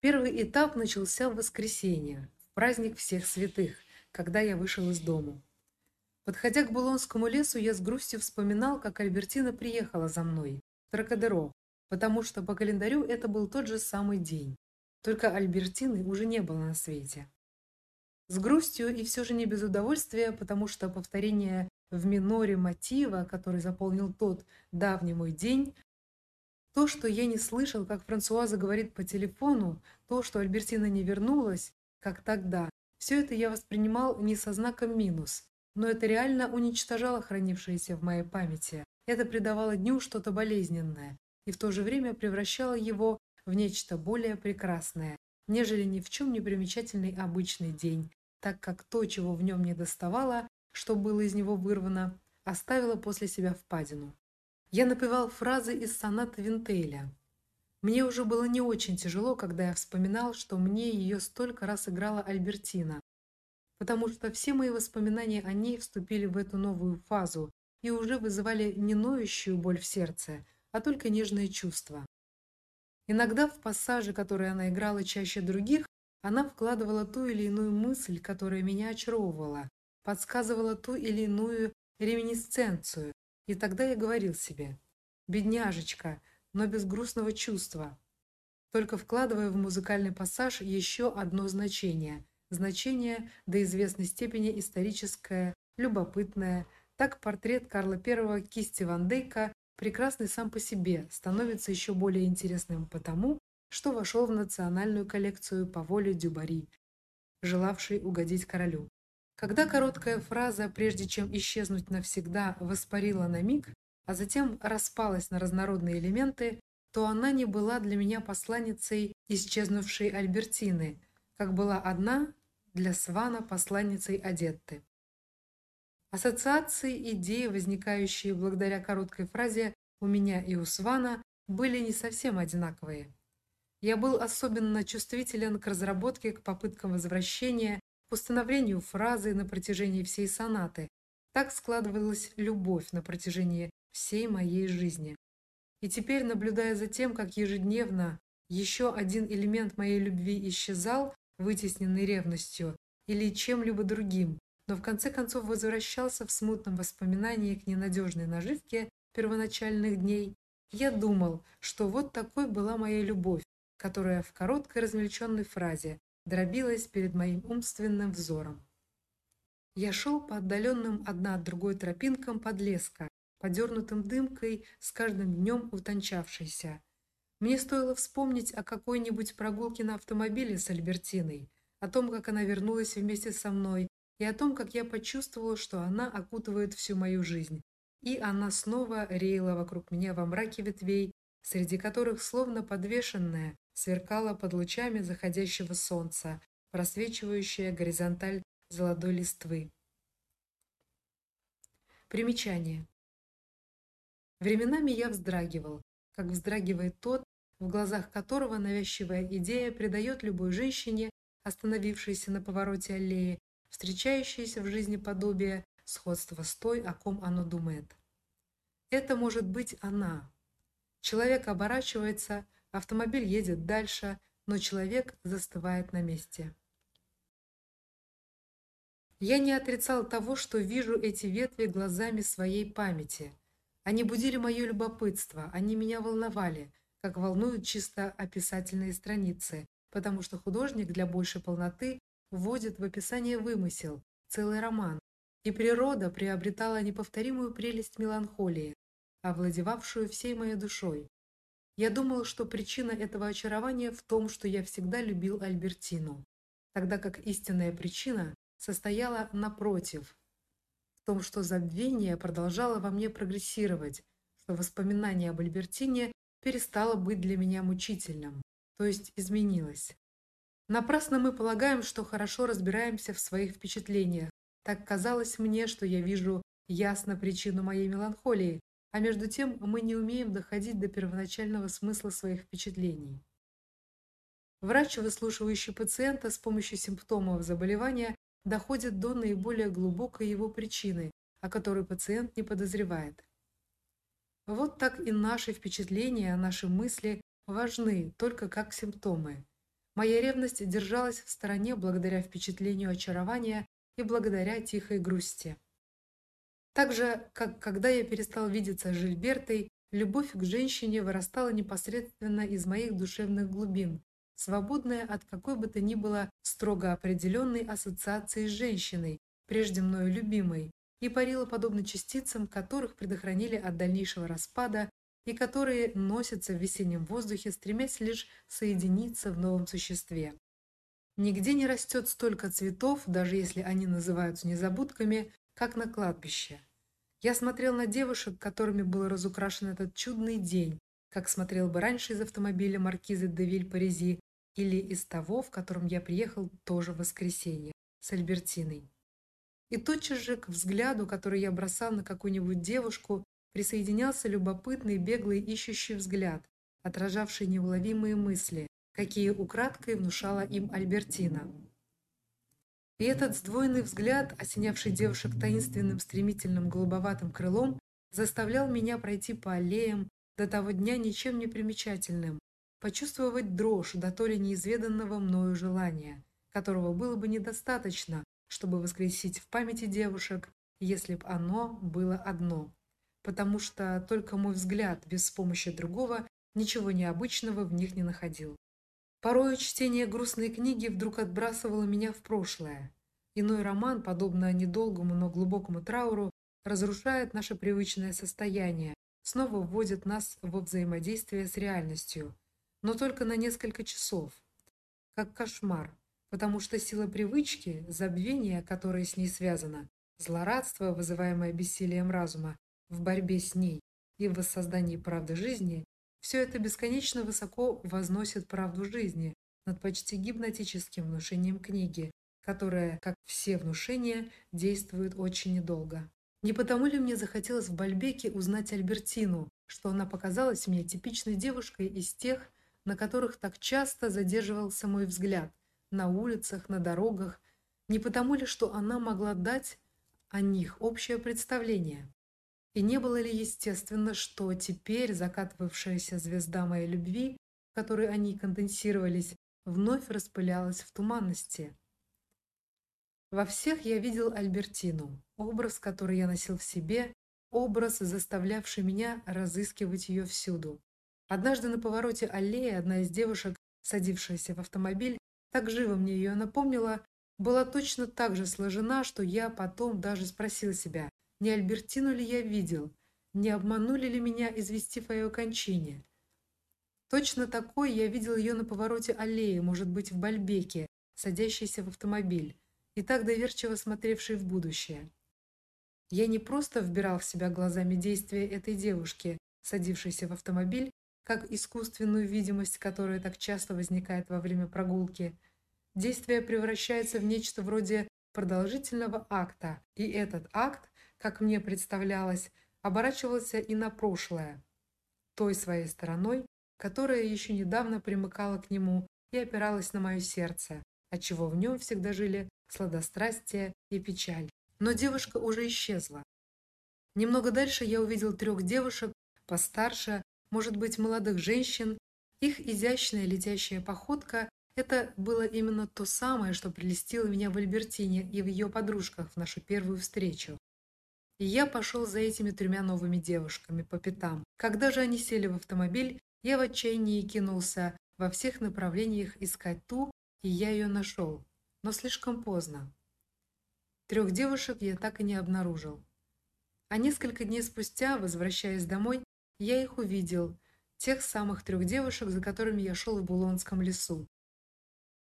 Первый этап начался в воскресенье, в праздник всех святых, когда я вышел из дому. Подходя к Булонскому лесу, я с грустью вспоминал, как Альбертина приехала за мной в Тракадеро, потому что по календарю это был тот же самый день. Только Альбертины уже не было на свете. С грустью и все же не без удовольствия, потому что повторение в миноре мотива, который заполнил тот давний мой день, то, что я не слышал, как Франсуаза говорит по телефону, то, что Альбертина не вернулась, как тогда, все это я воспринимал не со знаком минус, но это реально уничтожало хранившееся в моей памяти. Это придавало дню что-то болезненное и в то же время превращало его в нечто более прекрасное, нежели ни в чем не примечательный обычный день, так как то, чего в нем не доставало, что было из него вырвано, оставило после себя впадину. Я напевал фразы из соната Винтейля. Мне уже было не очень тяжело, когда я вспоминал, что мне ее столько раз играла Альбертина, потому что все мои воспоминания о ней вступили в эту новую фазу и уже вызывали не ноющую боль в сердце, а только нежные чувства. Иногда в пассажи, которые она играла чаще других, она вкладывала ту или иную мысль, которая меня очаровывала, подсказывала ту или иную реминисценцию, и тогда я говорил себе: "Бедняжечка", но без грустного чувства, только вкладывая в музыкальный пассаж еще одно значение, значение до известной степени историческое, любопытное. Так портрет Карла I кисти Ван Дейка, прекрасный сам по себе, становится еще более интересным потому, что вошел в национальную коллекцию по воле Дюбари, желавшей угодить королю. Когда короткая фраза, прежде чем исчезнуть навсегда, воспарила на миг, а затем распалась на разнородные элементы, то она не была для меня посланницей исчезнувшей Альбертины, как была одна для Свана посланницей Адетты. Ассоциации, идеи, возникающие благодаря короткой фразе у меня и у Свана, были не совсем одинаковые. Я был особенно чувствителен к разработке, к попыткам возвращения, к установлению фразы на протяжении всей сонаты. Так складывалась любовь на протяжении всей моей жизни. И теперь, наблюдая за тем, как ежедневно еще один элемент моей любви исчезал, вытесненный ревностью или чем-либо другим, но в конце концов возвращался в смутном воспоминании к ненадежной наживке первоначальных дней, я думал, что вот такой была моя любовь, которая в короткой размельченной фразе дробилась перед моим умственным взором. Я шел по отдаленным одна от другой тропинкам подлеска, подернутым дымкой, с каждым днем утончавшейся. Мне стоило вспомнить о какой-нибудь прогулке на автомобиле с Альбертиной, о том, как она вернулась вместе со мной, и о том, как я почувствовал, что она окутывает всю мою жизнь. И она снова реяла вокруг меня во мраке ветвей, среди которых словно подвешенная сверкала под лучами заходящего солнца, просвечивающая горизонталь золотой листвы. Примечание. Временами я вздрагивал, как вздрагивает тот, в глазах которого навязчивая идея придает любой женщине, остановившейся на повороте аллеи, встречающееся в жизни подобие сходства с той, о ком оно думает. Это может быть она. Человек оборачивается, Автомобиль едет дальше, но человек застывает на месте. Я не отрицал того, что вижу эти ветви глазами своей памяти. Они будили мое любопытство, они меня волновали, как волнуют чисто описательные страницы, потому что художник для большей полноты вводит в описание вымысел, целый роман, и природа приобретала неповторимую прелесть меланхолии, овладевавшую всей моей душой. Я думал, что причина этого очарования в том, что я всегда любил Альбертину, тогда как истинная причина состояла напротив, в том, что забвение продолжало во мне прогрессировать, что воспоминание об Альбертине перестало быть для меня мучительным, то есть изменилось. Напрасно мы полагаем, что хорошо разбираемся в своих впечатлениях. Так казалось мне, что я вижу ясно причину моей меланхолии, а между тем мы не умеем доходить до первоначального смысла своих впечатлений. Врач, выслушивающий пациента с помощью симптомов заболевания, доходит до наиболее глубокой его причины, о которой пациент не подозревает. Вот так и наши впечатления, наши мысли важны только как симптомы. Моя ревность держалась в стороне благодаря впечатлению очарования и благодаря тихой грусти. Так же, как когда я перестал видеться с Жильбертой, любовь к женщине вырастала непосредственно из моих душевных глубин, свободная от какой бы то ни было строго определенной ассоциации с женщиной, прежде мною любимой, и парила подобно частицам, которых предохранили от дальнейшего распада и которые носятся в весеннем воздухе, стремясь лишь соединиться в новом существе. Нигде не растет столько цветов, даже если они называются незабудками, как на кладбище. Я смотрел на девушек, которыми был разукрашен этот чудный день, как смотрел бы раньше из автомобиля маркизы де Виль-Паризи или из того, в котором я приехал тоже в воскресенье, с Альбертиной. И тотчас же к взгляду, который я бросал на какую-нибудь девушку, присоединялся любопытный, беглый, ищущий взгляд, отражавший неуловимые мысли, какие украдкой внушала им Альбертина. И этот сдвоенный взгляд, осенявший девушек таинственным стремительным голубоватым крылом, заставлял меня пройти по аллеям до того дня ничем не примечательным, почувствовать дрожь до то ли неизведанного мною желания, которого было бы недостаточно, чтобы воскресить в памяти девушек, если б оно было одно. Потому что только мой взгляд без помощи другого ничего необычного в них не находил. Порой чтение грустной книги вдруг отбрасывало меня в прошлое. Иной роман, подобно недолгому, но глубокому трауру, разрушает наше привычное состояние, снова вводит нас во взаимодействие с реальностью, но только на несколько часов, как кошмар, потому что сила привычки, забвение, которое с ней связано, злорадство, вызываемое бессилием разума в борьбе с ней и в воссоздании правды жизни, все это бесконечно высоко возносит правду жизни над почти гипнотическим внушением книги, которое, как все внушения, действует очень недолго. Не потому ли мне захотелось в Бальбеке узнать Альбертину, что она показалась мне типичной девушкой из тех, на которых так часто задерживался мой взгляд, на улицах, на дорогах, не потому ли, что она могла дать о них общее представление? И не было ли естественно, что теперь закатывавшаяся звезда моей любви, в которой они конденсировались, вновь распылялась в туманности? Во всех я видел Альбертину, образ, который я носил в себе, образ, заставлявший меня разыскивать ее всюду. Однажды на повороте аллеи одна из девушек, садившаяся в автомобиль, так живо мне ее напомнила, была точно так же сложена, что я потом даже спросил себя, не Альбертину ли я видел, не обманули ли меня, известив о ее кончине. Точно такой я видел ее на повороте аллеи, может быть, в Бальбеке, садящейся в автомобиль, и так доверчиво смотревшей в будущее. Я не просто вбирал в себя глазами действия этой девушки, садившейся в автомобиль, как искусственную видимость, которая так часто возникает во время прогулки. Действие превращается в нечто вроде продолжительного акта, и этот акт как мне представлялось, оборачивался и на прошлое, той своей стороной, которая еще недавно примыкала к нему и опиралась на мое сердце, отчего в нем всегда жили сладострастие и печаль. Но девушка уже исчезла. Немного дальше я увидел трех девушек, постарше, может быть, молодых женщин. Их изящная летящая походка – это было именно то самое, что прелестило меня в Альбертине и в ее подружках в нашу первую встречу. И я пошел за этими тремя новыми девушками по пятам. Когда же они сели в автомобиль, я в отчаянии кинулся во всех направлениях искать ту, и я ее нашел. Но слишком поздно. Трех девушек я так и не обнаружил. А несколько дней спустя, возвращаясь домой, я их увидел, тех самых трех девушек, за которыми я шел в Булонском лесу.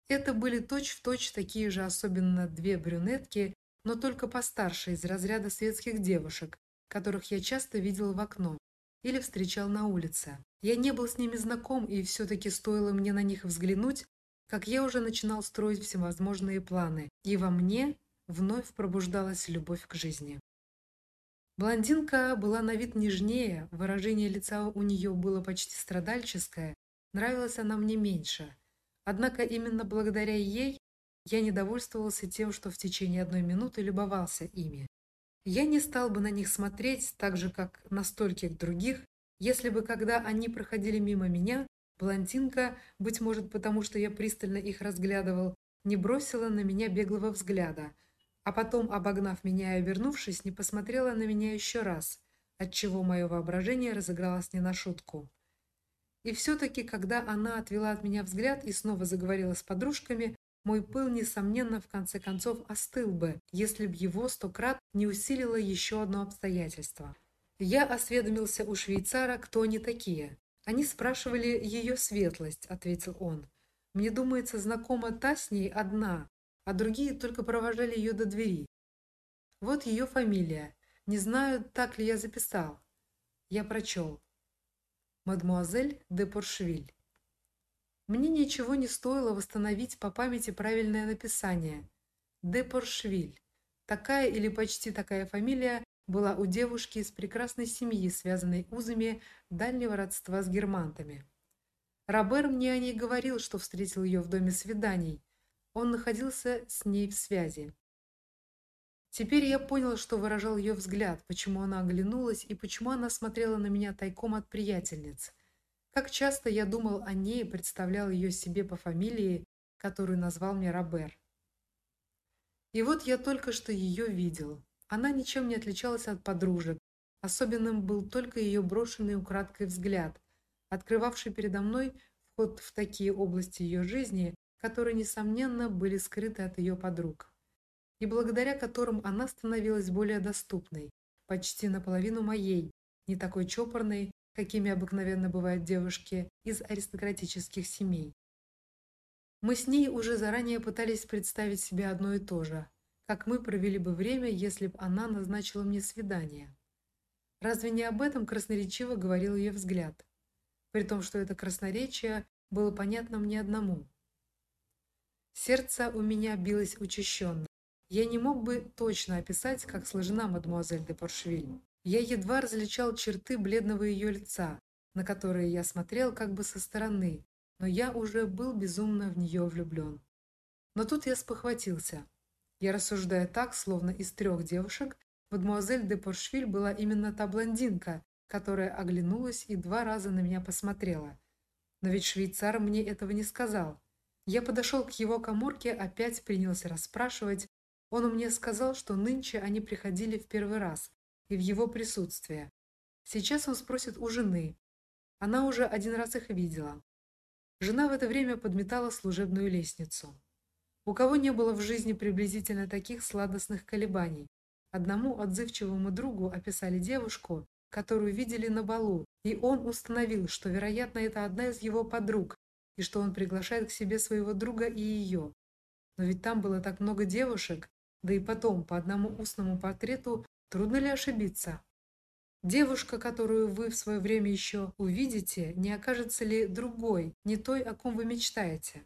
Это были точь-в-точь точь такие же, особенно две брюнетки, но только постарше из разряда светских девушек, которых я часто видел в окно или встречал на улице. Я не был с ними знаком, и все таки стоило мне на них взглянуть, как я уже начинал строить всевозможные планы, и во мне вновь пробуждалась любовь к жизни. Блондинка была на вид нежнее, выражение лица у нее было почти страдальческое, нравилась она мне меньше. Однако именно благодаря ей я не довольствовался тем, что в течение одной минуты любовался ими. Я не стал бы на них смотреть так же, как на стольких других, если бы, когда они проходили мимо меня, Блондинка, быть может, потому что я пристально их разглядывал, не бросила на меня беглого взгляда, а потом, обогнав меня и обернувшись, не посмотрела на меня еще раз, отчего мое воображение разыгралось не на шутку. И все таки когда она отвела от меня взгляд и снова заговорила с подружками, мой пыл несомненно в конце концов остыл бы, если б его сто крат не усилило еще одно обстоятельство. Я осведомился у швейцара, кто они такие. Они спрашивали ее светлость, ответил он. Мне думается, знакома та с ней одна, а другие только провожали ее до двери. Вот ее фамилия. Не знаю, так ли я записал. Я прочел. Мадмуазель де Поршвиль. Мне ничего не стоило восстановить по памяти правильное написание. Де Поршвиль. Такая или почти такая фамилия была у девушки из прекрасной семьи, связанной узами дальнего родства с германтами. Робер мне о ней говорил, что встретил ее в доме свиданий. Он находился с ней в связи. Теперь я понял, что выражал ее взгляд, почему она оглянулась и почему она смотрела на меня тайком от приятельниц. Как часто я думал о ней и представлял ее себе по фамилии, которую назвал мне Робер. И вот я только что ее видел. Она ничем не отличалась от подружек. Особенным был только ее брошенный украдкой взгляд, открывавший передо мной вход в такие области ее жизни, которые несомненно были скрыты от ее подруг, и благодаря которым она становилась более доступной, почти наполовину моей, не такой чопорной, какими обыкновенно бывают девушки из аристократических семей. Мы с ней уже заранее пытались представить себе одно и то же, как мы провели бы время, если бы она назначила мне свидание. Разве не об этом красноречиво говорил ее взгляд? При том, что это красноречие было понятно мне одному. Сердце у меня билось учащенно. Я не мог бы точно описать, как сложена мадемуазель де Поршвиль. Я едва различал черты бледного ее лица, на которые я смотрел как бы со стороны, но я уже был безумно в нее влюблен. Но тут я спохватился. Я рассуждаю так, словно из трех девушек мадемуазель де Поршвиль была именно та блондинка, которая оглянулась и два раза на меня посмотрела. Но ведь швейцар мне этого не сказал. Я подошел к его каморке, опять принялся расспрашивать. Он мне сказал, что нынче они приходили в первый раз и в его присутствии. Сейчас он спросит у жены. Она уже один раз их видела. Жена в это время подметала служебную лестницу. У кого не было в жизни приблизительно таких сладостных колебаний? Одному отзывчивому другу описали девушку, которую видели на балу, и он установил, что, вероятно, это одна из его подруг, и что он приглашает к себе своего друга и ее. Но ведь там было так много девушек, да и потом по одному устному портрету трудно ли ошибиться? Девушка, которую вы в свое время еще увидите, не окажется ли другой, не той, о ком вы мечтаете?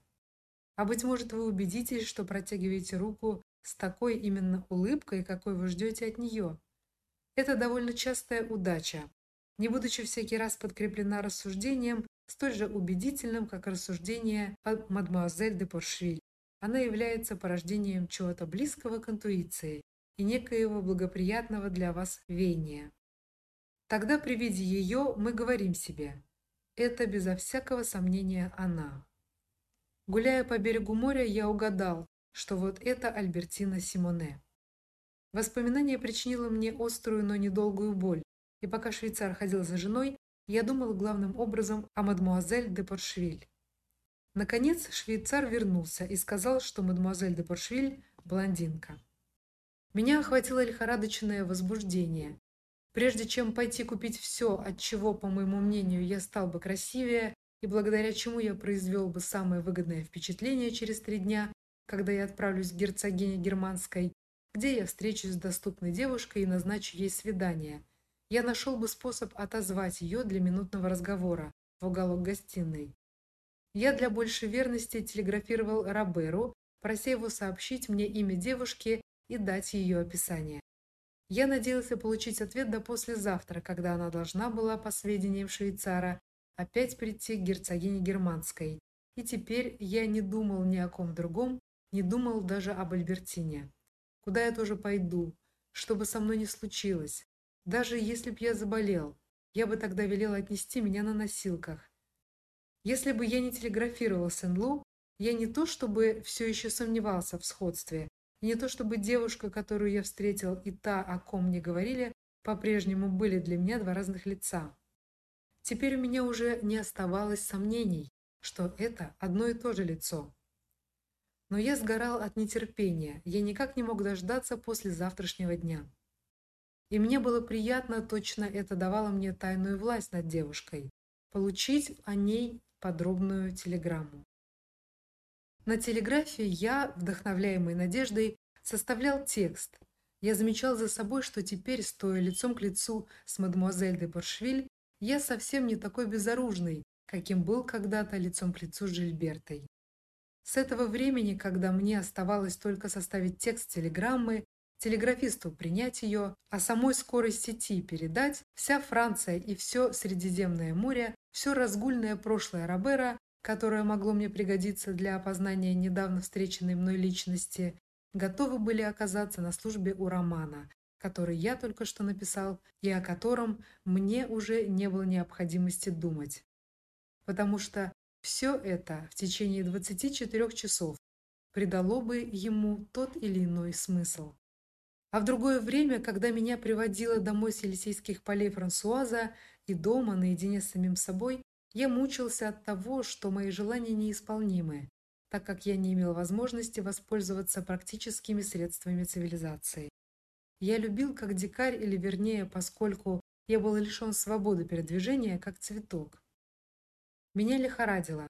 А быть может, вы убедитесь, что протягиваете руку с такой именно улыбкой, какой вы ждете от нее. Это довольно частая удача, не будучи всякий раз подкреплена рассуждением, столь же убедительным, как рассуждение мадемуазель де Поршвиль. Она является порождением чего-то близкого к интуиции и некоего благоприятного для вас веяния. Тогда при виде ее мы говорим себе: это безо всякого сомнения она. Гуляя по берегу моря, я угадал, что вот это Альбертина Симоне. Воспоминание причинило мне острую, но недолгую боль, и пока швейцар ходил за женой, я думал главным образом о мадмуазель де Поршвиль. Наконец швейцар вернулся и сказал, что мадмуазель де Поршвиль блондинка. Меня охватило лихорадочное возбуждение. Прежде чем пойти купить все, от чего, по моему мнению, я стал бы красивее, и благодаря чему я произвел бы самое выгодное впечатление через три дня, когда я отправлюсь к герцогине Германской, где я встречусь с доступной девушкой и назначу ей свидание. Я нашел бы способ отозвать ее для минутного разговора в уголок гостиной. Я для большей верности телеграфировал Роберу, прося его сообщить мне имя девушки и дать ее описание. Я надеялся получить ответ до послезавтра, когда она должна была, по сведениям швейцара, опять прийти к герцогине Германской. И теперь я не думал ни о ком другом, не думал даже об Альбертине. Куда я тоже пойду, что бы со мной ни случилось, даже если б я заболел, я бы тогда велел отнести меня на носилках. Если бы я не телеграфировал Сен-Лу, я не то чтобы все еще сомневался в сходстве, и не то чтобы девушка, которую я встретил, и та, о ком мне говорили, по-прежнему были для меня два разных лица. Теперь у меня уже не оставалось сомнений, что это одно и то же лицо. Но я сгорал от нетерпения, я никак не мог дождаться после завтрашнего дня. И мне было приятно, точно это давало мне тайную власть над девушкой, получить о ней подробную телеграмму. На телеграфе я, вдохновляемый надеждой, составлял текст. Я замечал за собой, что теперь, стоя лицом к лицу с мадемуазель де Поршвиль, я совсем не такой безоружный, каким был когда-то лицом к лицу с Жильбертой. С этого времени, когда мне оставалось только составить текст телеграммы, телеграфисту принять ее, а самой скорой сети передать, вся Франция и все Средиземное море, все разгульное прошлое Робера, которое могло мне пригодиться для опознания недавно встреченной мной личности, готовы были оказаться на службе у Романа, который я только что написал и о котором мне уже не было необходимости думать. Потому что все это в течение 24 часов придало бы ему тот или иной смысл. А в другое время, когда меня приводила домой с Елисейских полей Франсуаза и дома наедине с самим собой, я мучился от того, что мои желания неисполнимы, так как я не имел возможности воспользоваться практическими средствами цивилизации. Я любил как дикарь, или вернее, поскольку я был лишен свободы передвижения, как цветок. Меня лихорадило.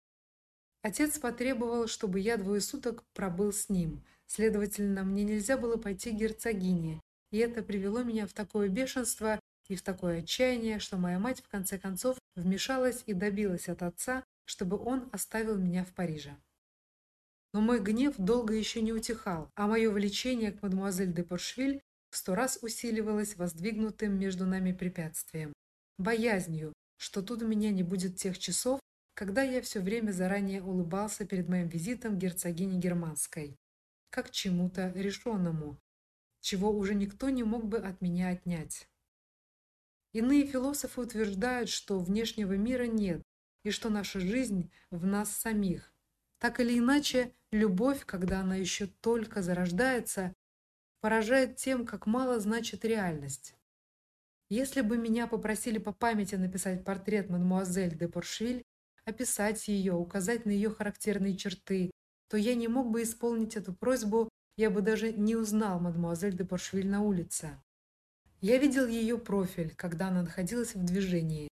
Отец потребовал, чтобы я двое суток пробыл с ним. Следовательно, мне нельзя было пойти к герцогине, и это привело меня в такое бешенство и в такое отчаяние, что моя мать в конце концов вмешалась и добилась от отца, чтобы он оставил меня в Париже. Но мой гнев долго еще не утихал, а мое влечение к мадемуазель де Поршвиль в сто раз усиливалось воздвигнутым между нами препятствием, боязнью, что тут у меня не будет тех часов, когда я все время заранее улыбался перед моим визитом герцогине Германской, как чему-то решенному, чего уже никто не мог бы от меня отнять. Иные философы утверждают, что внешнего мира нет, и что наша жизнь в нас самих. Так или иначе, любовь, когда она еще только зарождается, поражает тем, как мало значит реальность. Если бы меня попросили по памяти написать портрет мадемуазель де Поршвиль, описать ее, указать на ее характерные черты, то я не мог бы исполнить эту просьбу, я бы даже не узнал мадемуазель де Поршвиль на улице. Я видел ее профиль, когда она находилась в движении.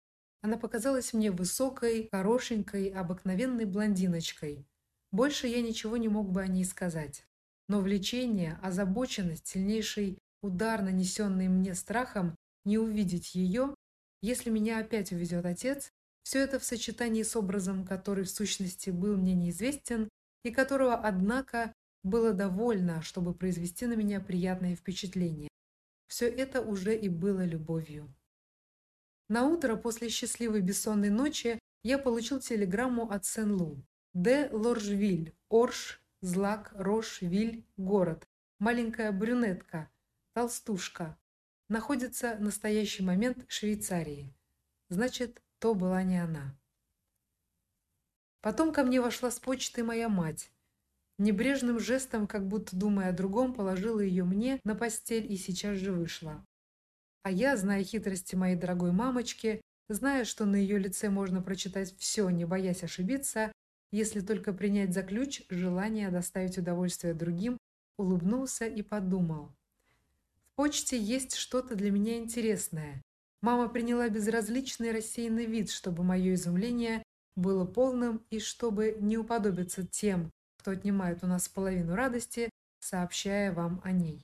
Она показалась мне высокой, хорошенькой, обыкновенной блондиночкой. Больше я ничего не мог бы о ней сказать. Но влечение, озабоченность, сильнейший удар, нанесенный мне страхом не увидеть ее, если меня опять увезет отец, все это в сочетании с образом, который в сущности был мне неизвестен и которого, однако, было довольно, чтобы произвести на меня приятное впечатление. Все это уже и было любовью. На утро после счастливой бессонной ночи я получил телеграмму от Сен-Лу. Де Лоржвиль, Орш, Злак, Рош, Виль, город. Маленькая брюнетка, толстушка. Находится в настоящий момент в Швейцарии. Значит, то была не она. Потом ко мне вошла с почты моя мать. Небрежным жестом, как будто думая о другом, положила ее мне на постель и сейчас же вышла. А я, зная хитрости моей дорогой мамочки, зная, что на ее лице можно прочитать все, не боясь ошибиться, если только принять за ключ желание доставить удовольствие другим, улыбнулся и подумал. В почте есть что-то для меня интересное, Мама приняла безразличный рассеянный вид, чтобы мое изумление было полным и чтобы не уподобиться тем, кто отнимает у нас половину радости, сообщая вам о ней.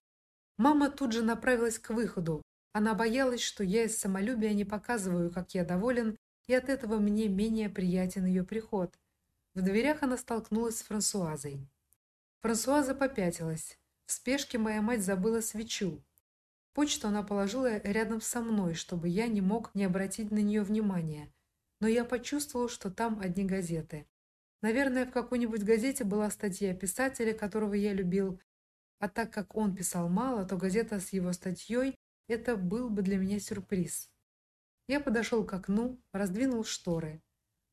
Мама тут же направилась к выходу. Она боялась, что я из самолюбия не показываю, как я доволен, и от этого мне менее приятен ее приход. В дверях она столкнулась с Франсуазой. Франсуаза попятилась. В спешке моя мать забыла свечу. Почту она положила рядом со мной, чтобы я не мог не обратить на нее внимания. Но я почувствовал, что там одни газеты. Наверное, в какой-нибудь газете была статья писателя, которого я любил. А так как он писал мало, то газета с его статьей – это был бы для меня сюрприз. Я подошел к окну, раздвинул шторы.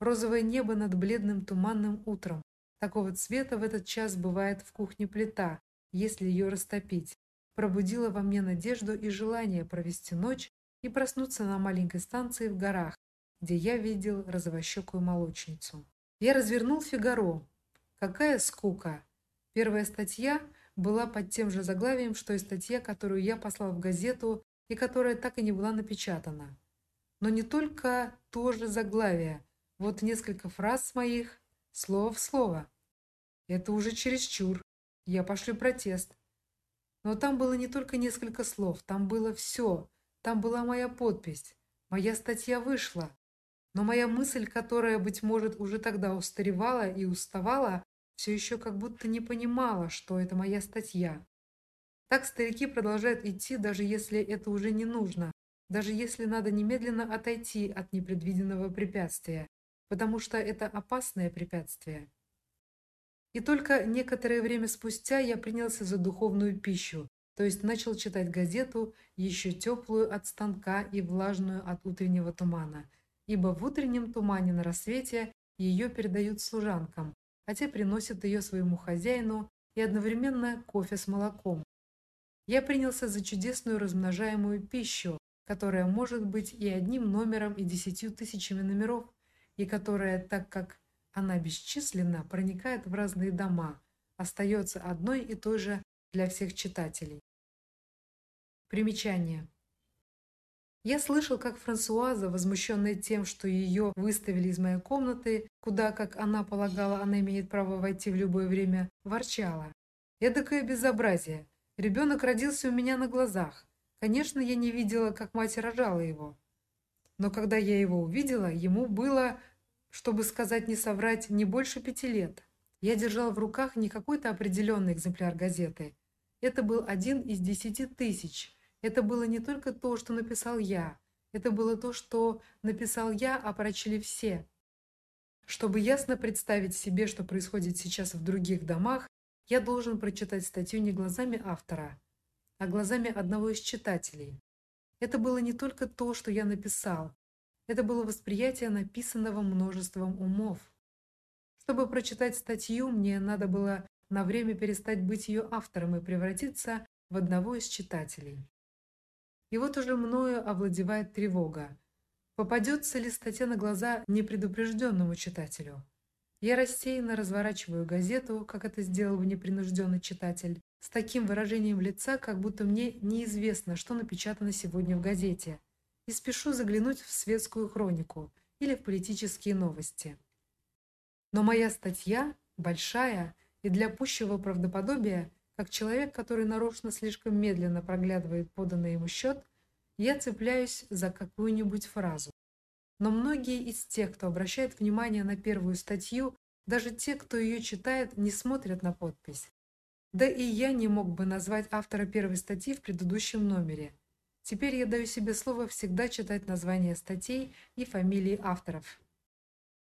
розовое небо над бледным туманным утром. Такого цвета в этот час бывает в кухне плита, если ее растопить. Пробудила во мне надежду и желание провести ночь и проснуться на маленькой станции в горах, где я видел розовощекую молочницу. Я развернул «Фигаро». Какая скука! Первая статья была под тем же заглавием, что и статья, которую я послал в газету и которая так и не была напечатана. Но не только то же заглавие. Вот несколько фраз моих, слово в слово. Это уже чересчур. Я пошлю протест. Но там было не только несколько слов, там было все. Там была моя подпись. Моя статья вышла. Но моя мысль, которая, быть может, уже тогда устаревала и уставала, все еще как будто не понимала, что это моя статья. Так старики продолжают идти, даже если это уже не нужно, даже если надо немедленно отойти от непредвиденного препятствия, потому что это опасное препятствие. И только некоторое время спустя я принялся за духовную пищу, то есть начал читать газету, еще теплую от станка и влажную от утреннего тумана, ибо в утреннем тумане на рассвете ее передают служанкам, а те приносят ее своему хозяину и одновременно кофе с молоком. Я принялся за чудесную размножаемую пищу, которая может быть и одним номером, и десятью тысячами номеров, и которая, так как она бесчисленна, проникает в разные дома, остается одной и той же для всех читателей. Примечание. Я слышал, как Франсуаза, возмущенная тем, что ее выставили из моей комнаты, куда, как она полагала, она имеет право войти в любое время, ворчала. «Эдакое безобразие! Ребенок родился у меня на глазах. Конечно, я не видела, как мать рожала его. Но когда я его увидела, ему было, чтобы сказать не соврать, не больше пяти лет. Я держал в руках не какой-то определенный экземпляр газеты. Это был один из десяти тысяч, это было не только то, что написал я, это было то, что написал я, а прочли все. Чтобы ясно представить себе, что происходит сейчас в других домах, я должен прочитать статью не глазами автора, а глазами одного из читателей. Это было не только то, что я написал, это было восприятие написанного множеством умов. Чтобы прочитать статью, мне надо было на время перестать быть ее автором и превратиться в одного из читателей. И вот уже мною овладевает тревога. Попадется ли статья на глаза непредупрежденному читателю? Я рассеянно разворачиваю газету, как это сделал бы непринужденный читатель, с таким выражением лица, как будто мне неизвестно, что напечатано сегодня в газете, и спешу заглянуть в светскую хронику или в политические новости. Но моя статья большая и для пущего правдоподобия как человек, который нарочно слишком медленно проглядывает поданный ему счет, я цепляюсь за какую-нибудь фразу. Но многие из тех, кто обращает внимание на первую статью, даже те, кто ее читает, не смотрят на подпись. Да и я не мог бы назвать автора первой статьи в предыдущем номере. Теперь я даю себе слово всегда читать названия статей и фамилии авторов.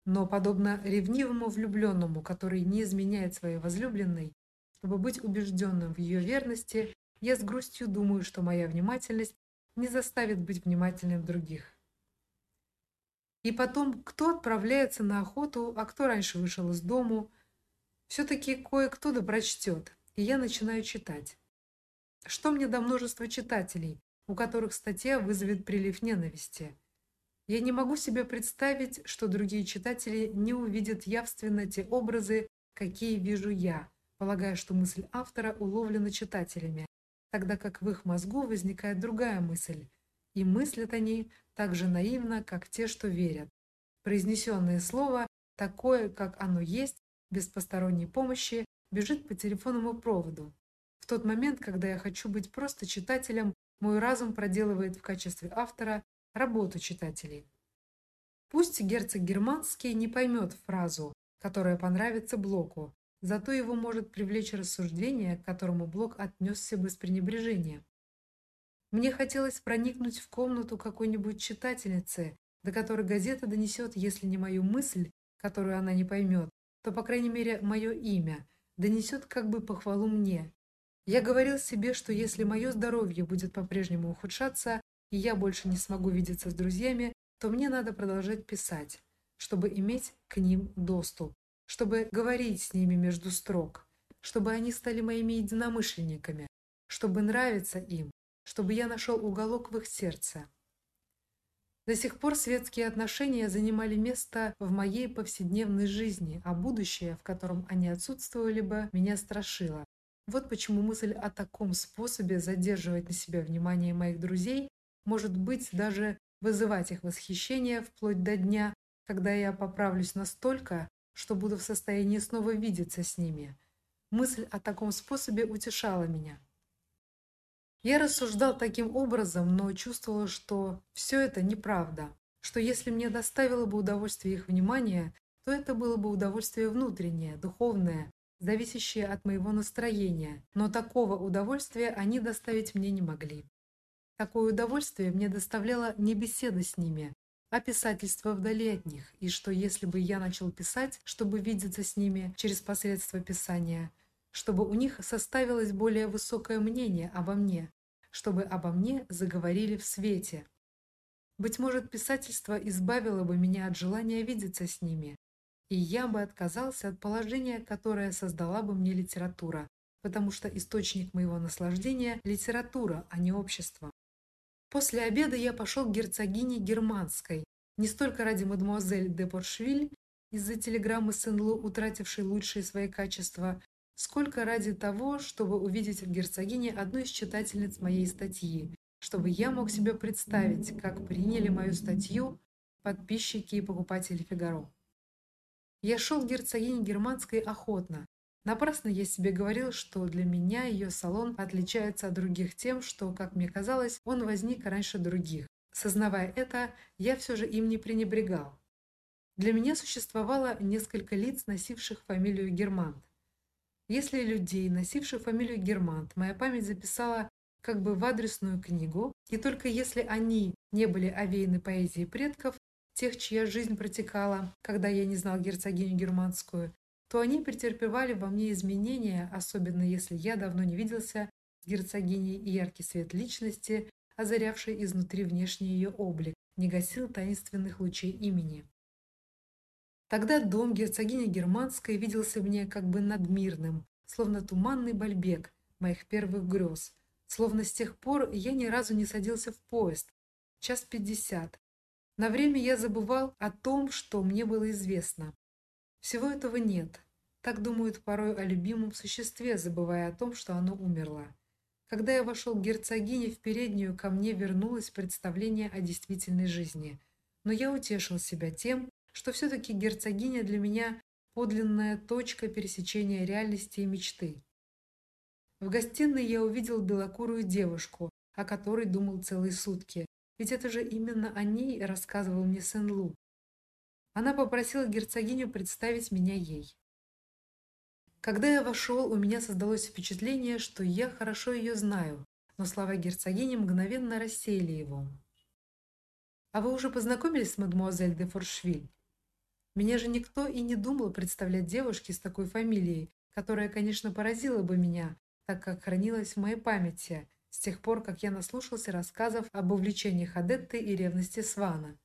Но подобно ревнивому влюбленному, который не изменяет своей возлюбленной, чтобы быть убежденным в ее верности, я с грустью думаю, что моя внимательность не заставит быть внимательным других. И потом, кто отправляется на охоту, а кто раньше вышел из дому, все-таки кое-кто да и я начинаю читать. Что мне до множества читателей, у которых статья вызовет прилив ненависти? Я не могу себе представить, что другие читатели не увидят явственно те образы, какие вижу я, полагая, что мысль автора уловлена читателями, тогда как в их мозгу возникает другая мысль, и мыслят они так же наивно, как те, что верят. Произнесенное слово, такое, как оно есть, без посторонней помощи, бежит по телефонному проводу. В тот момент, когда я хочу быть просто читателем, мой разум проделывает в качестве автора работу читателей. Пусть герцог Германский не поймет фразу, которая понравится Блоку, Зато его может привлечь рассуждение, к которому Блок отнесся бы с пренебрежением. Мне хотелось проникнуть в комнату какой-нибудь читательницы, до которой газета донесет, если не мою мысль, которую она не поймет, то, по крайней мере, мое имя, донесет как бы похвалу мне. Я говорил себе, что если мое здоровье будет по-прежнему ухудшаться, и я больше не смогу видеться с друзьями, то мне надо продолжать писать, чтобы иметь к ним доступ, чтобы говорить с ними между строк, чтобы они стали моими единомышленниками, чтобы нравиться им, чтобы я нашел уголок в их сердце. До сих пор светские отношения занимали место в моей повседневной жизни, а будущее, в котором они отсутствовали бы, меня страшило. Вот почему мысль о таком способе задерживать на себе внимание моих друзей может быть даже вызывать их восхищение вплоть до дня, когда я поправлюсь настолько, что буду в состоянии снова видеться с ними. Мысль о таком способе утешала меня. Я рассуждал таким образом, но чувствовал, что все это неправда, что если мне доставило бы удовольствие их внимание, то это было бы удовольствие внутреннее, духовное, зависящее от моего настроения, но такого удовольствия они доставить мне не могли. Такое удовольствие мне доставляла не беседа с ними, а писательство вдали от них, и что если бы я начал писать, чтобы видеться с ними через посредство писания, чтобы у них составилось более высокое мнение обо мне, чтобы обо мне заговорили в свете. Быть может, писательство избавило бы меня от желания видеться с ними, и я бы отказался от положения, которое создала бы мне литература, потому что источник моего наслаждения – литература, а не общество. После обеда я пошел к герцогине Германской, не столько ради мадемуазель де Поршвиль, из-за телеграммы Сен-Лу, утратившей лучшие свои качества, сколько ради того, чтобы увидеть в герцогине одну из читательниц моей статьи, чтобы я мог себе представить, как приняли мою статью подписчики и покупатели Фигаро. Я шел к герцогине Германской охотно. Напрасно я себе говорил, что для меня ее салон отличается от других тем, что, как мне казалось, он возник раньше других. Сознавая это, я все же им не пренебрегал. Для меня существовало несколько лиц, носивших фамилию Германт. Если людей, носивших фамилию Германт, моя память записала как бы в адресную книгу, и только если они не были овеяны поэзией предков, тех, чья жизнь протекала, когда я не знал герцогиню германскую, то они претерпевали во мне изменения, особенно если я давно не виделся с герцогиней и яркий свет личности, озарявший изнутри внешний ее облик, не гасил таинственных лучей имени. Тогда дом герцогини Германской виделся мне как бы надмирным, словно туманный бальбек моих первых грез. Словно с тех пор я ни разу не садился в поезд. Час пятьдесят. На время я забывал о том, что мне было известно. Всего этого нет. Так думают порой о любимом существе, забывая о том, что оно умерло. Когда я вошел к герцогине в переднюю, ко мне вернулось представление о действительной жизни. Но я утешил себя тем, что все-таки герцогиня для меня подлинная точка пересечения реальности и мечты. В гостиной я увидел белокурую девушку, о которой думал целые сутки, ведь это же именно о ней рассказывал мне Сен-Лу. Она попросила герцогиню представить меня ей. Когда я вошел, у меня создалось впечатление, что я хорошо ее знаю, но слова герцогини мгновенно рассеяли его. «А вы уже познакомились с мадемуазель де Форшвиль?» Меня же никто и не думал представлять девушке с такой фамилией, которая, конечно, поразила бы меня, так как хранилась в моей памяти с тех пор, как я наслушался рассказов об увлечениях Адетты и ревности Свана.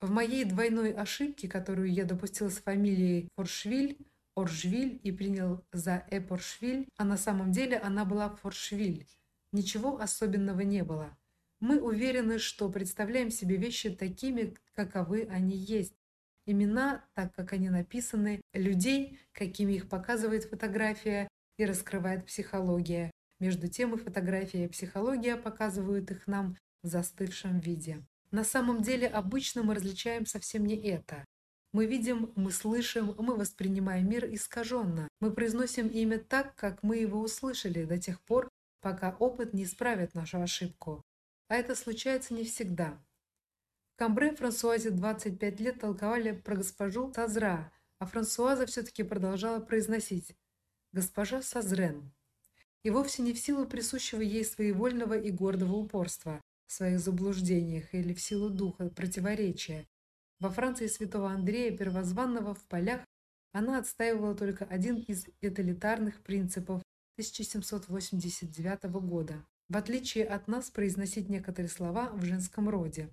В моей двойной ошибке, которую я допустил с фамилией Форшвиль, Оржвиль и принял за Эпоршвиль, а на самом деле она была Форшвиль, ничего особенного не было. Мы уверены, что представляем себе вещи такими, каковы они есть. Имена, так как они написаны, людей, какими их показывает фотография и раскрывает психология. Между тем и фотография и психология показывают их нам в застывшем виде. На самом деле обычно мы различаем совсем не это. Мы видим, мы слышим, мы воспринимаем мир искаженно. Мы произносим имя так, как мы его услышали, до тех пор, пока опыт не исправит нашу ошибку а это случается не всегда. В Камбре Франсуазе 25 лет толковали про госпожу Сазра, а Франсуаза все-таки продолжала произносить «госпожа Сазрен». И вовсе не в силу присущего ей своевольного и гордого упорства в своих заблуждениях или в силу духа противоречия. Во Франции святого Андрея Первозванного в полях она отстаивала только один из тоталитарных принципов 1789 года в отличие от нас произносить некоторые слова в женском роде.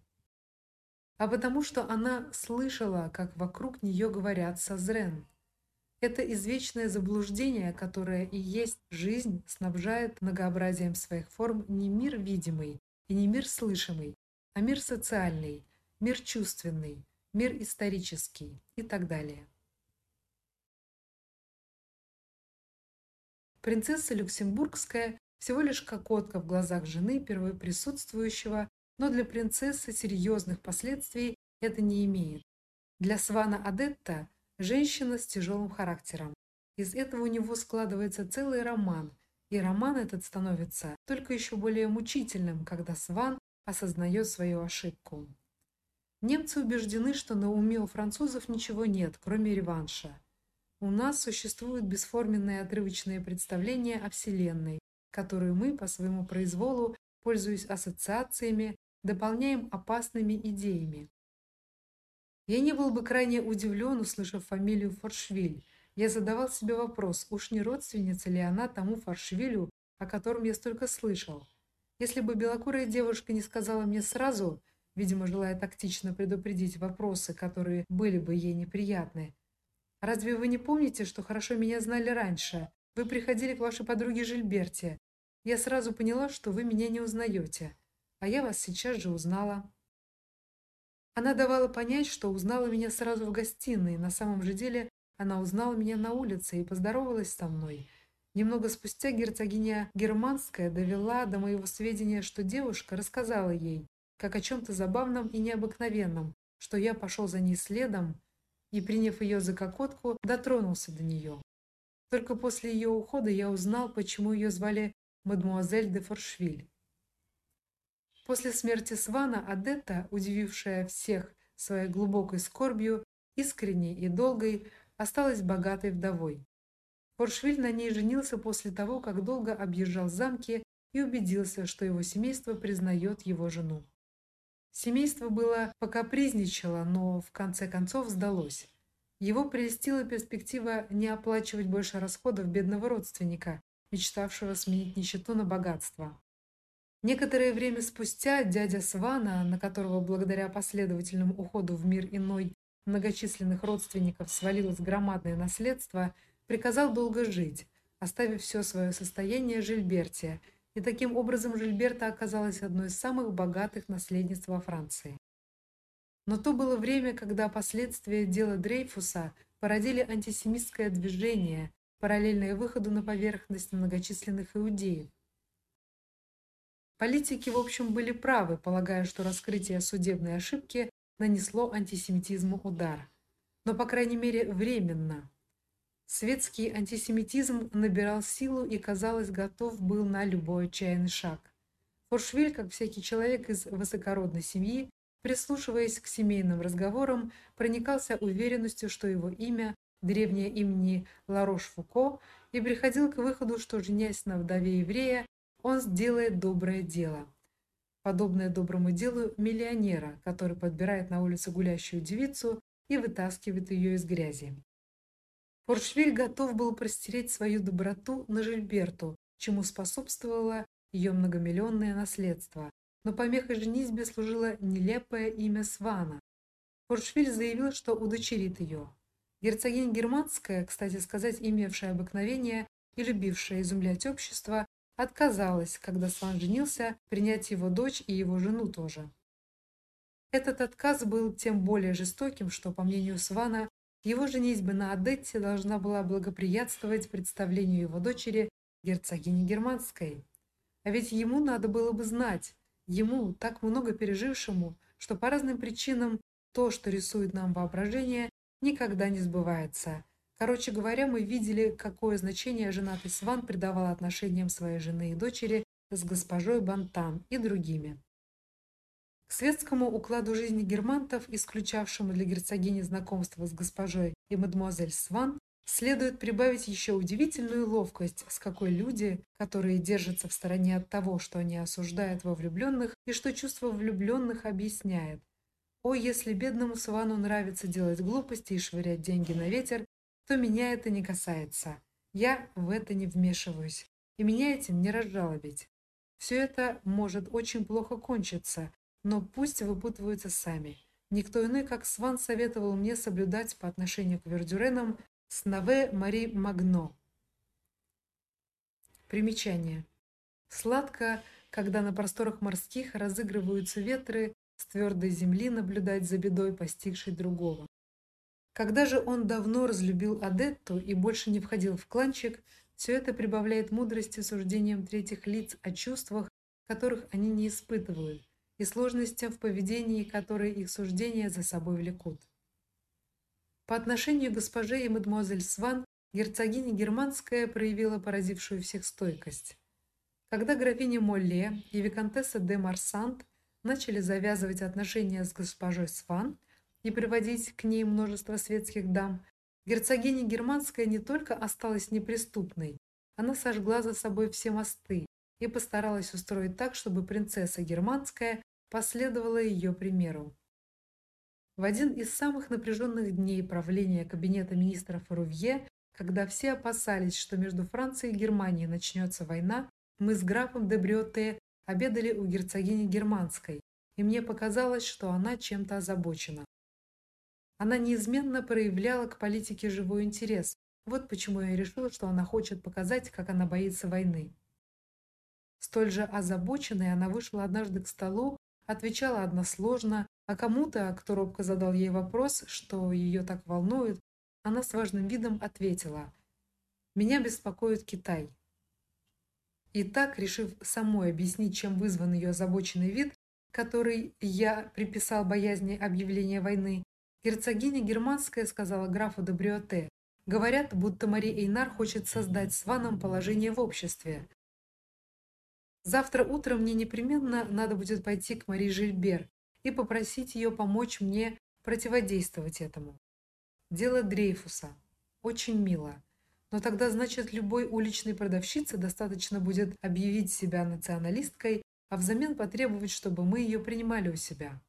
а потому что она слышала, как вокруг нее говорят со Зрен. Это извечное заблуждение, которое и есть жизнь, снабжает многообразием своих форм не мир видимый и не мир слышимый, а мир социальный, мир чувственный, мир исторический и так далее. Принцесса Люксембургская всего лишь кокотка в глазах жены первоприсутствующего, но для принцессы серьезных последствий это не имеет. Для Свана Адетта женщина с тяжелым характером. Из этого у него складывается целый роман, и роман этот становится только еще более мучительным, когда Сван осознает свою ошибку. Немцы убеждены, что на уме у французов ничего нет, кроме реванша. У нас существуют бесформенные отрывочные представления о Вселенной, которую мы по своему произволу, пользуясь ассоциациями, дополняем опасными идеями. Я не был бы крайне удивлен, услышав фамилию Форшвиль. Я задавал себе вопрос, уж не родственница ли она тому Форшвилю, о котором я столько слышал. Если бы белокурая девушка не сказала мне сразу, видимо, желая тактично предупредить вопросы, которые были бы ей неприятны. Разве вы не помните, что хорошо меня знали раньше? Вы приходили к вашей подруге Жильберте. Я сразу поняла, что вы меня не узнаете, а я вас сейчас же узнала. Она давала понять, что узнала меня сразу в гостиной. На самом же деле, она узнала меня на улице и поздоровалась со мной. Немного спустя герцогиня Германская довела до моего сведения, что девушка рассказала ей, как о чем то забавном и необыкновенном, что я пошел за ней следом и, приняв ее за кокотку, дотронулся до нее. Только после ее ухода я узнал, почему ее звали мадмуазель де Форшвиль. После смерти Свана Адетта, удивившая всех своей глубокой скорбью, искренней и долгой, осталась богатой вдовой. Форшвиль на ней женился после того, как долго объезжал замки и убедился, что его семейство признает его жену. Семейство было покапризничало, но в конце концов сдалось. Его прельстила перспектива не оплачивать больше расходов бедного родственника, мечтавшего сменить нищету на богатство. Некоторое время спустя дядя Свана, на которого благодаря последовательному уходу в мир иной многочисленных родственников свалилось громадное наследство, приказал долго жить, оставив все свое состояние Жильберте, и таким образом Жильберта оказалась одной из самых богатых наследниц во Франции. Но то было время, когда последствия дела Дрейфуса породили антисемитское движение, параллельное выходу на поверхность многочисленных иудеев. Политики, в общем, были правы, полагая, что раскрытие судебной ошибки нанесло антисемитизму удар. Но, по крайней мере, временно. Светский антисемитизм набирал силу и, казалось, готов был на любой отчаянный шаг. Форшвиль, как всякий человек из высокородной семьи, прислушиваясь к семейным разговорам, проникался уверенностью, что его имя древнее имени Ларош-Фуко, и приходил к выходу, что женясь на вдове еврея, он сделает доброе дело. Подобное доброму делу миллионера, который подбирает на улице гулящую девицу и вытаскивает ее из грязи. Форшвиль готов был простереть свою доброту на Жильберту, чему способствовало ее многомиллионное наследство. Но помехой женитьбе служило нелепое имя Свана. Форшвиль заявил, что удочерит ее. Герцогиня Германская, кстати сказать, имевшая обыкновение и любившая изумлять общество, отказалась, когда Сван женился, принять его дочь и его жену тоже. Этот отказ был тем более жестоким, что, по мнению Свана, его женитьба на Адетте должна была благоприятствовать представлению его дочери герцогини Германской. А ведь ему надо было бы знать, ему, так много пережившему, что по разным причинам то, что рисует нам воображение, никогда не сбывается – Короче говоря, мы видели, какое значение женатый Сван придавал отношениям своей жены и дочери с госпожой Бантан и другими. К светскому укладу жизни германтов, исключавшему для герцогини знакомство с госпожой и мадемуазель Сван, следует прибавить еще удивительную ловкость, с какой люди, которые держатся в стороне от того, что они осуждают во влюбленных и что чувство влюбленных объясняет. О, если бедному Свану нравится делать глупости и швырять деньги на ветер, то меня это не касается. Я в это не вмешиваюсь, и меня этим не разжалобить. Все это может очень плохо кончиться, но пусть выпутываются сами. Никто иной, как Сван, советовал мне соблюдать по отношению к вердюренам Снаве Мари Магно. Примечание. Сладко, когда на просторах морских разыгрываются ветры, с твердой земли наблюдать за бедой, постигшей другого. Когда же он давно разлюбил Адетту и больше не входил в кланчик, все это прибавляет мудрости суждениям третьих лиц о чувствах, которых они не испытывают, и сложностям в поведении, которые их суждения за собой влекут. По отношению к госпоже и мадемуазель Сван герцогиня Германская проявила поразившую всех стойкость. Когда графиня Молле и виконтесса де Марсант начали завязывать отношения с госпожой Сван, и приводить к ней множество светских дам, герцогиня Германская не только осталась неприступной, она сожгла за собой все мосты и постаралась устроить так, чтобы принцесса Германская последовала ее примеру. В один из самых напряженных дней правления кабинета министров Рувье, когда все опасались, что между Францией и Германией начнется война, мы с графом де Брёте обедали у герцогини Германской, и мне показалось, что она чем-то озабочена. Она неизменно проявляла к политике живой интерес. Вот почему я решила, что она хочет показать, как она боится войны. Столь же озабоченная она вышла однажды к столу, отвечала односложно, а кому-то, кто робко задал ей вопрос, что ее так волнует, она с важным видом ответила: "Меня беспокоит Китай". И так, решив самой объяснить, чем вызван ее озабоченный вид, который я приписал боязни объявления войны, Герцогиня Германская сказала графу де Брюоте: "Говорят, будто Мари Эйнар хочет создать с Ваном положение в обществе. Завтра утром мне непременно надо будет пойти к Мари Жильбер и попросить ее помочь мне противодействовать этому. Дело Дрейфуса. Очень мило. Но тогда, значит, любой уличной продавщице достаточно будет объявить себя националисткой, а взамен потребовать, чтобы мы ее принимали у себя.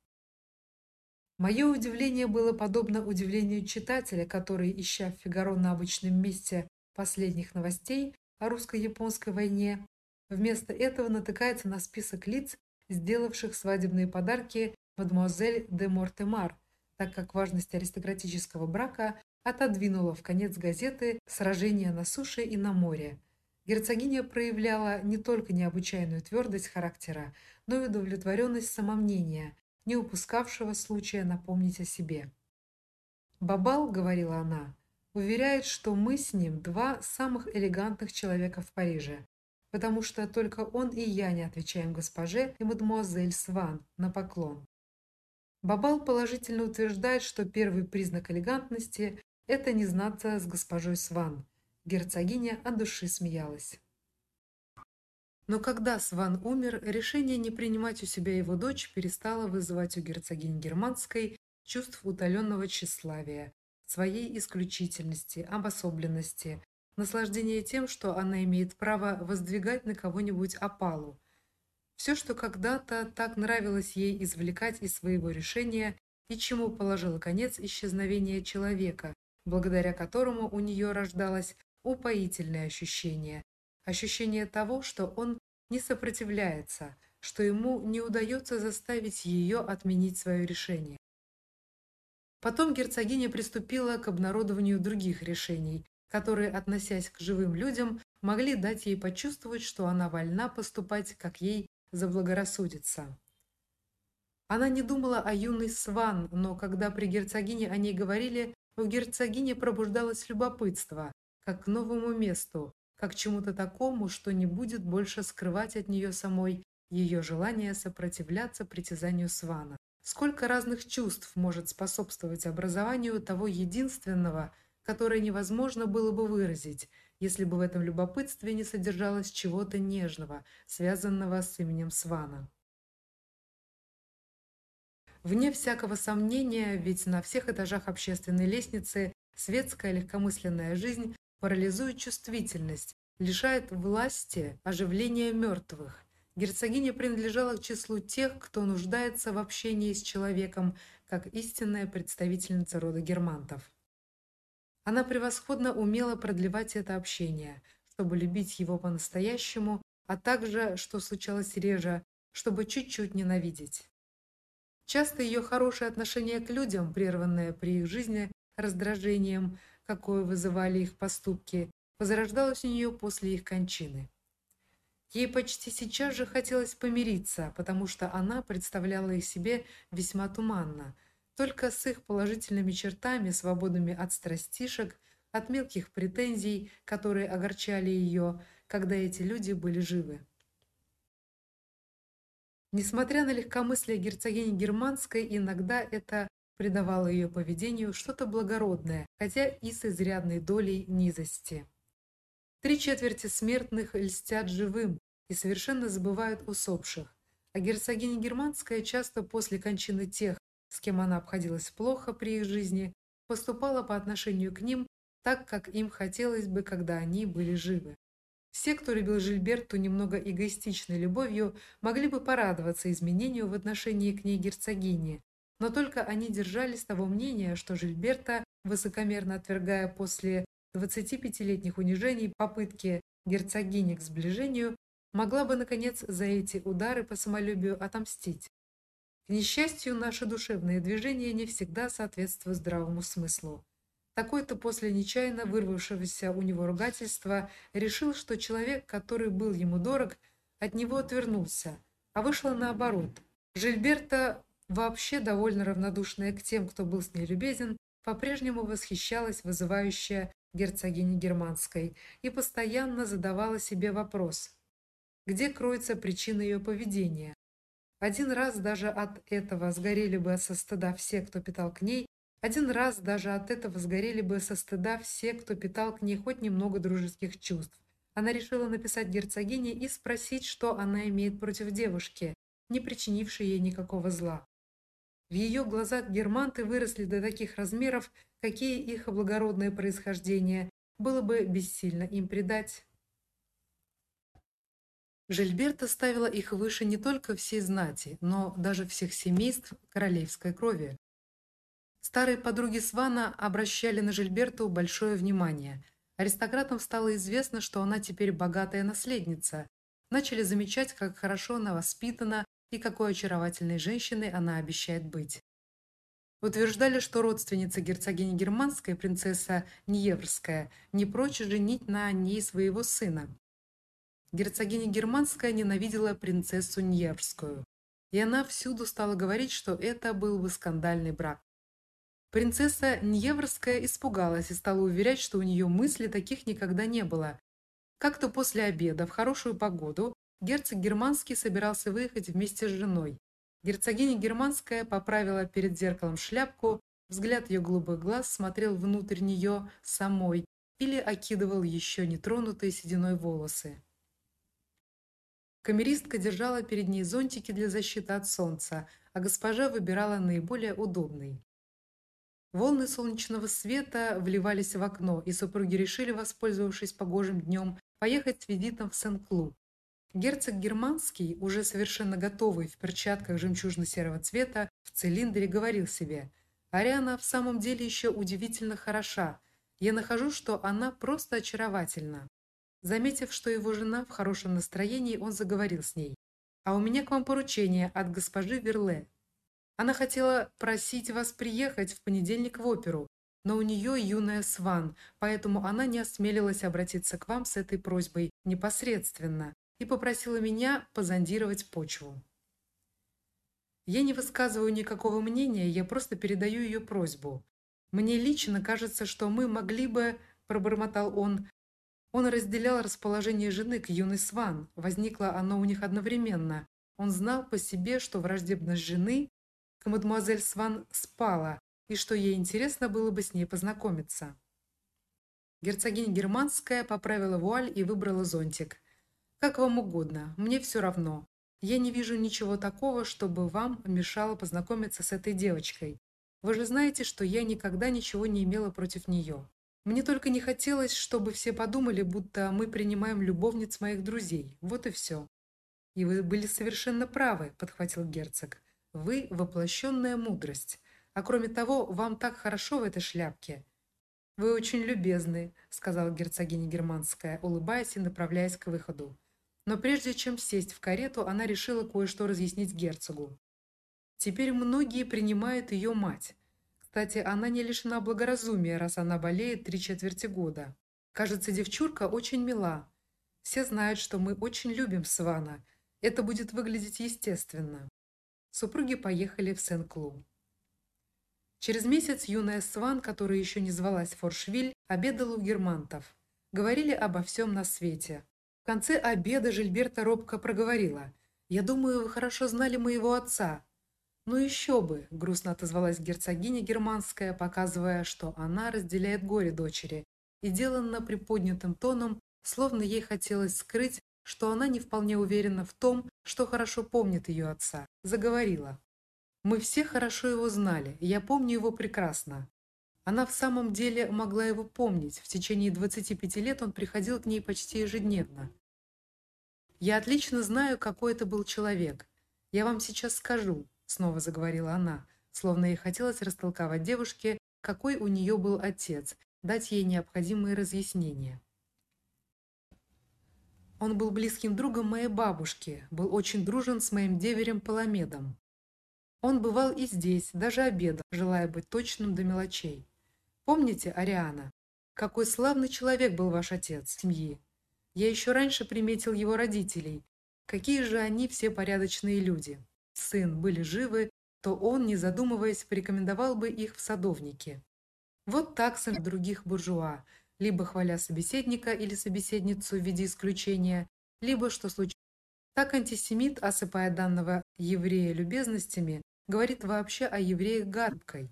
Мое удивление было подобно удивлению читателя, который, ища в Фигаро на обычном месте последних новостей о русско-японской войне, вместо этого натыкается на список лиц, сделавших свадебные подарки мадемуазель де Мортемар, так как важность аристократического брака отодвинула в конец газеты сражения на суше и на море. Герцогиня проявляла не только необычайную твердость характера, но и удовлетворенность самомнения, не упускавшего случая напомнить о себе. Бабал, говорила она, уверяет, что мы с ним два самых элегантных человека в Париже, потому что только он и я не отвечаем госпоже и мадемуазель Сван на поклон. Бабал положительно утверждает, что первый признак элегантности это не знаться с госпожой Сван. Герцогиня от души смеялась. Но когда Сван умер, решение не принимать у себя его дочь перестало вызывать у герцогини Германской чувств утоленного тщеславия, своей исключительности, обособленности, наслаждения тем, что она имеет право воздвигать на кого-нибудь опалу. Все, что когда-то так нравилось ей извлекать из своего решения и чему положило конец исчезновение человека, благодаря которому у нее рождалось упоительное ощущение, ощущение того, что он не сопротивляется, что ему не удается заставить ее отменить свое решение. Потом герцогиня приступила к обнародованию других решений, которые, относясь к живым людям, могли дать ей почувствовать, что она вольна поступать, как ей заблагорассудится. Она не думала о юной Сван, но когда при герцогине о ней говорили, у герцогини пробуждалось любопытство, как к новому месту, как чему-то такому, что не будет больше скрывать от нее самой ее желание сопротивляться притязанию Свана. Сколько разных чувств может способствовать образованию того единственного, которое невозможно было бы выразить, если бы в этом любопытстве не содержалось чего-то нежного, связанного с именем Свана. Вне всякого сомнения, ведь на всех этажах общественной лестницы светская легкомысленная жизнь парализует чувствительность, лишает власти оживления мертвых. Герцогиня принадлежала к числу тех, кто нуждается в общении с человеком, как истинная представительница рода германтов. Она превосходно умела продлевать это общение, чтобы любить его по-настоящему, а также, что случалось реже, чтобы чуть-чуть ненавидеть. Часто ее хорошее отношение к людям, прерванное при их жизни раздражением, какое вызывали их поступки, возрождалось у нее после их кончины. Ей почти сейчас же хотелось помириться, потому что она представляла их себе весьма туманно, только с их положительными чертами, свободными от страстишек, от мелких претензий, которые огорчали ее, когда эти люди были живы. Несмотря на легкомыслие герцогини Германской, иногда это придавало ее поведению что-то благородное, хотя и с изрядной долей низости. Три четверти смертных льстят живым и совершенно забывают усопших, а герцогиня Германская часто после кончины тех, с кем она обходилась плохо при их жизни, поступала по отношению к ним так, как им хотелось бы, когда они были живы. Все, кто любил Жильберту немного эгоистичной любовью, могли бы порадоваться изменению в отношении к ней герцогини, но только они держались того мнения, что Жильберта, высокомерно отвергая после 25-летних унижений попытки герцогини к сближению, могла бы наконец за эти удары по самолюбию отомстить. К несчастью, наши душевные движения не всегда соответствуют здравому смыслу. Такой-то после нечаянно вырвавшегося у него ругательства решил, что человек, который был ему дорог, от него отвернулся, а вышло наоборот. Жильберта вообще довольно равнодушная к тем, кто был с ней любезен, по-прежнему восхищалась вызывающая герцогиня Германской и постоянно задавала себе вопрос: где кроется причина ее поведения? Один раз даже от этого сгорели бы со стыда все, кто питал к ней, один раз даже от этого сгорели бы со стыда все, кто питал к ней хоть немного дружеских чувств. Она решила написать герцогине и спросить, что она имеет против девушки, не причинившей ей никакого зла. В ее глазах германты выросли до таких размеров, какие их благородное происхождение было бы бессильно им придать. Жильберта ставила их выше не только всей знати, но даже всех семейств королевской крови. Старые подруги Свана обращали на Жильберту большое внимание. Аристократам стало известно, что она теперь богатая наследница. Начали замечать, как хорошо она воспитана и какой очаровательной женщиной она обещает быть. Утверждали, что родственница герцогини Германской, принцесса Ниеврская, не прочь женить на ней своего сына. Герцогиня Германская ненавидела принцессу Ниеврскую, и она всюду стала говорить, что это был бы скандальный брак. Принцесса Ниеврская испугалась и стала уверять, что у нее мыслей таких никогда не было. Как-то после обеда в хорошую погоду Герцог Германский собирался выехать вместе с женой. Герцогиня Германская поправила перед зеркалом шляпку, взгляд ее голубых глаз смотрел внутрь нее самой или окидывал еще не тронутые сединой волосы. Камеристка держала перед ней зонтики для защиты от солнца, а госпожа выбирала наиболее удобный. Волны солнечного света вливались в окно, и супруги решили, воспользовавшись погожим днем, поехать с визитом в Сен-Клу. Герцог Германский, уже совершенно готовый в перчатках жемчужно-серого цвета, в цилиндре говорил себе: "Ариана в самом деле еще удивительно хороша. Я нахожу, что она просто очаровательна". Заметив, что его жена в хорошем настроении, он заговорил с ней: "А у меня к вам поручение от госпожи Верле. Она хотела просить вас приехать в понедельник в оперу, но у нее юная сван, поэтому она не осмелилась обратиться к вам с этой просьбой непосредственно и попросила меня позондировать почву. Я не высказываю никакого мнения, я просто передаю ее просьбу. Мне лично кажется, что мы могли бы, пробормотал он. Он разделял расположение жены к юной Сван. Возникло оно у них одновременно. Он знал по себе, что враждебность жены к мадемуазель Сван спала, и что ей интересно было бы с ней познакомиться. Герцогиня Германская поправила вуаль и выбрала зонтик. Как вам угодно, мне все равно. Я не вижу ничего такого, чтобы вам мешало познакомиться с этой девочкой. Вы же знаете, что я никогда ничего не имела против нее. Мне только не хотелось, чтобы все подумали, будто мы принимаем любовниц моих друзей. Вот и все. И вы были совершенно правы, подхватил герцог. Вы воплощенная мудрость. А кроме того, вам так хорошо в этой шляпке. Вы очень любезны, сказала герцогиня Германская, улыбаясь и направляясь к выходу. Но прежде чем сесть в карету, она решила кое-что разъяснить герцогу. Теперь многие принимают ее мать. Кстати, она не лишена благоразумия, раз она болеет три четверти года. Кажется, девчурка очень мила. Все знают, что мы очень любим Свана. Это будет выглядеть естественно. Супруги поехали в Сен-Клу. Через месяц юная Сван, которая еще не звалась Форшвиль, обедала у германтов. Говорили обо всем на свете. В конце обеда Жильберта робко проговорила. «Я думаю, вы хорошо знали моего отца». «Ну еще бы», – грустно отозвалась герцогиня германская, показывая, что она разделяет горе дочери, и деланно приподнятым тоном, словно ей хотелось скрыть, что она не вполне уверена в том, что хорошо помнит ее отца, заговорила. «Мы все хорошо его знали, я помню его прекрасно. Она в самом деле могла его помнить. В течение 25 лет он приходил к ней почти ежедневно. Я отлично знаю, какой это был человек. Я вам сейчас скажу, снова заговорила она, словно ей хотелось растолковать девушке, какой у нее был отец, дать ей необходимые разъяснения. Он был близким другом моей бабушки, был очень дружен с моим деверем Паламедом. Он бывал и здесь, даже обедал, желая быть точным до мелочей. Помните, Ариана, какой славный человек был ваш отец семьи? Я еще раньше приметил его родителей. Какие же они все порядочные люди. Сын были живы, то он, не задумываясь, порекомендовал бы их в садовнике. Вот так с других буржуа, либо хваля собеседника или собеседницу в виде исключения, либо что случилось. Так антисемит, осыпая данного еврея любезностями, говорит вообще о евреях гадкой.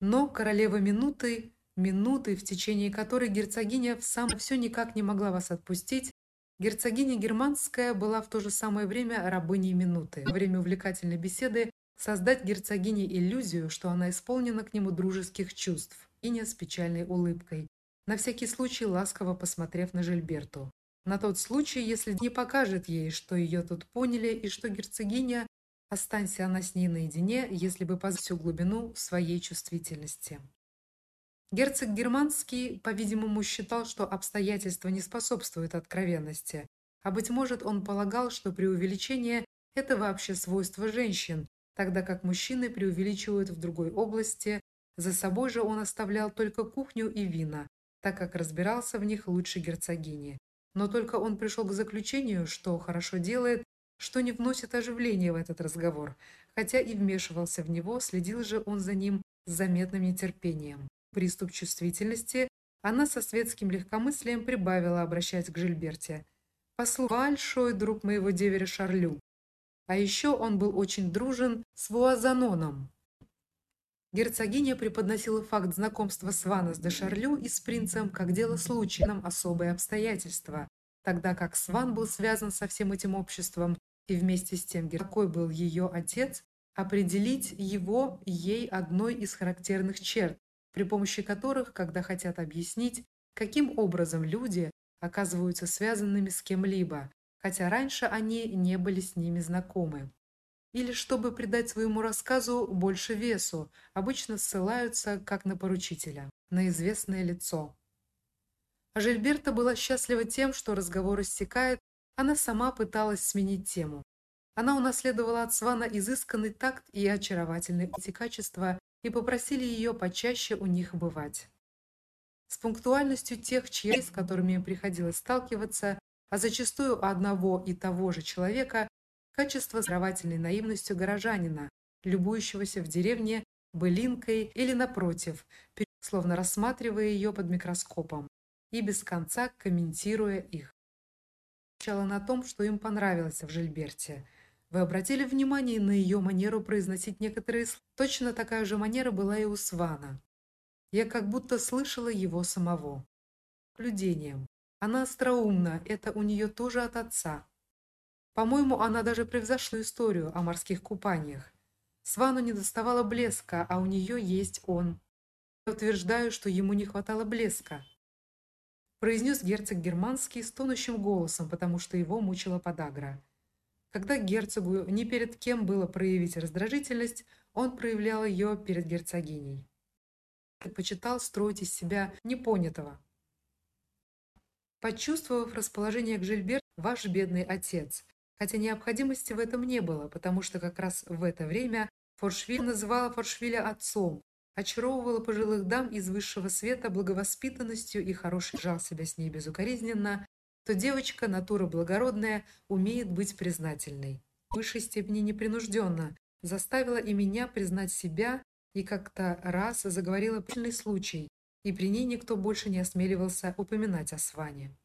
Но королева минуты, минуты, в течение которой герцогиня в сам все никак не могла вас отпустить, герцогиня германская была в то же самое время рабыней минуты. Во время увлекательной беседы создать герцогине иллюзию, что она исполнена к нему дружеских чувств, и не с печальной улыбкой, на всякий случай ласково посмотрев на Жильберту. На тот случай, если не покажет ей, что ее тут поняли и что герцогиня Останься она с ней наедине, если бы познать всю глубину своей чувствительности. Герцог Германский, по-видимому, считал, что обстоятельства не способствуют откровенности, а, быть может, он полагал, что преувеличение – это вообще свойство женщин, тогда как мужчины преувеличивают в другой области, за собой же он оставлял только кухню и вина, так как разбирался в них лучше герцогини. Но только он пришел к заключению, что хорошо делает, что не вносит оживления в этот разговор, хотя и вмешивался в него, следил же он за ним с заметным нетерпением. Приступ чувствительности она со светским легкомыслием прибавила, обращаясь к Жильберте. «Послушай, большой друг моего деверя Шарлю. А еще он был очень дружен с Вуазаноном». Герцогиня преподносила факт знакомства Свана с де Шарлю и с принцем как дело случайным особые обстоятельства, тогда как Сван был связан со всем этим обществом и вместе с тем, какой был ее отец, определить его ей одной из характерных черт, при помощи которых, когда хотят объяснить, каким образом люди оказываются связанными с кем-либо, хотя раньше они не были с ними знакомы. Или чтобы придать своему рассказу больше весу, обычно ссылаются, как на поручителя, на известное лицо. Жильберта была счастлива тем, что разговор иссякает, она сама пыталась сменить тему. Она унаследовала от Свана изысканный такт и очаровательные эти качества и попросили ее почаще у них бывать. С пунктуальностью тех, чьи, с которыми им приходилось сталкиваться, а зачастую одного и того же человека, качество очаровательной наивностью горожанина, любующегося в деревне былинкой или напротив, словно рассматривая ее под микроскопом и без конца комментируя их кричала на том, что им понравилось в Жильберте. Вы обратили внимание на ее манеру произносить некоторые слова? Точно такая же манера была и у Свана. Я как будто слышала его самого. Наблюдением. Она остроумна, это у нее тоже от отца. По-моему, она даже превзошла историю о морских купаниях. Свану не доставало блеска, а у нее есть он. Я утверждаю, что ему не хватало блеска произнес герцог германский с тонущим голосом, потому что его мучила подагра. Когда герцогу ни перед кем было проявить раздражительность, он проявлял ее перед герцогиней. Предпочитал строить из себя непонятого. Почувствовав расположение к Жильбер, ваш бедный отец, хотя необходимости в этом не было, потому что как раз в это время Форшвиль называла Форшвиля отцом, очаровывала пожилых дам из высшего света благовоспитанностью и хороший жал себя с ней безукоризненно, то девочка, натура благородная, умеет быть признательной. В высшей степени непринужденно, заставила и меня признать себя и как-то раз заговорила пыльный случай, и при ней никто больше не осмеливался упоминать о Сване.